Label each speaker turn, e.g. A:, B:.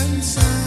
A: dançar.